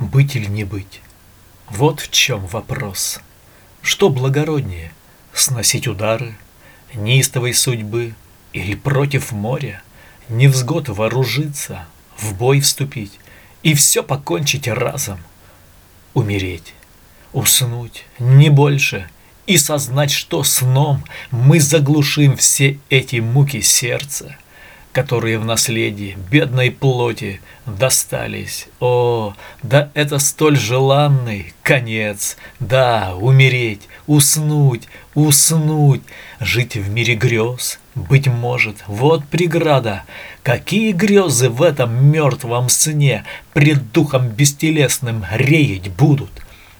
Быть или не быть? Вот в чем вопрос. Что благороднее, сносить удары неистовой судьбы или против моря, невзгод вооружиться, в бой вступить и все покончить разом, умереть, уснуть, не больше, и сознать, что сном мы заглушим все эти муки сердца – которые в наследии бедной плоти достались. О, да это столь желанный конец. Да, умереть, уснуть, уснуть, жить в мире грез. Быть может, вот преграда. Какие грезы в этом мертвом сне пред духом бестелесным реять будут?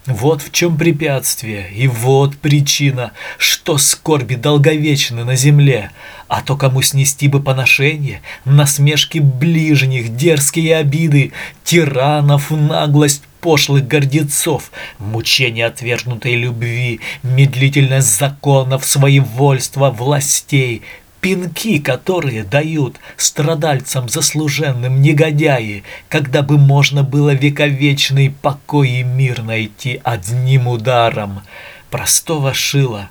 Вот в чем препятствие, и вот причина, что скорби долговечны на земле, а то кому снести бы поношение, насмешки ближних, дерзкие обиды, тиранов, наглость пошлых гордецов, мучение отвергнутой любви, медлительность законов, своевольство властей, пинки, которые дают страдальцам заслуженным негодяи, когда бы можно было вековечный покой и мир найти одним ударом простого шила.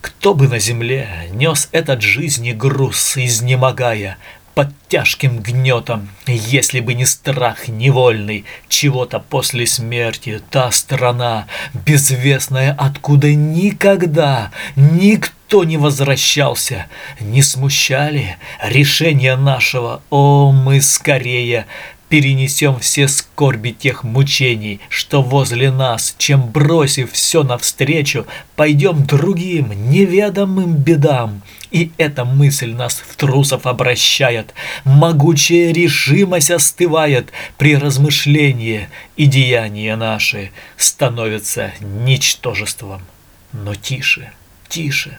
Кто бы на земле нес этот жизни груз, изнемогая, под тяжким гнетом, если бы не страх невольный чего-то после смерти, та страна, безвестная, откуда никогда никто не возвращался, не смущали решения нашего, о, мы скорее перенесем все скорби тех мучений, что возле нас, чем бросив все навстречу, пойдем другим неведомым бедам. И эта мысль нас в трусов обращает, могучая решимость остывает. При размышлении, и деяния наши становятся ничтожеством. Но тише, тише,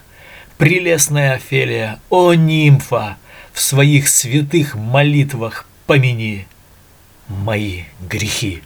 прелестная Офелия, о нимфа, в своих святых молитвах помяни мои грехи.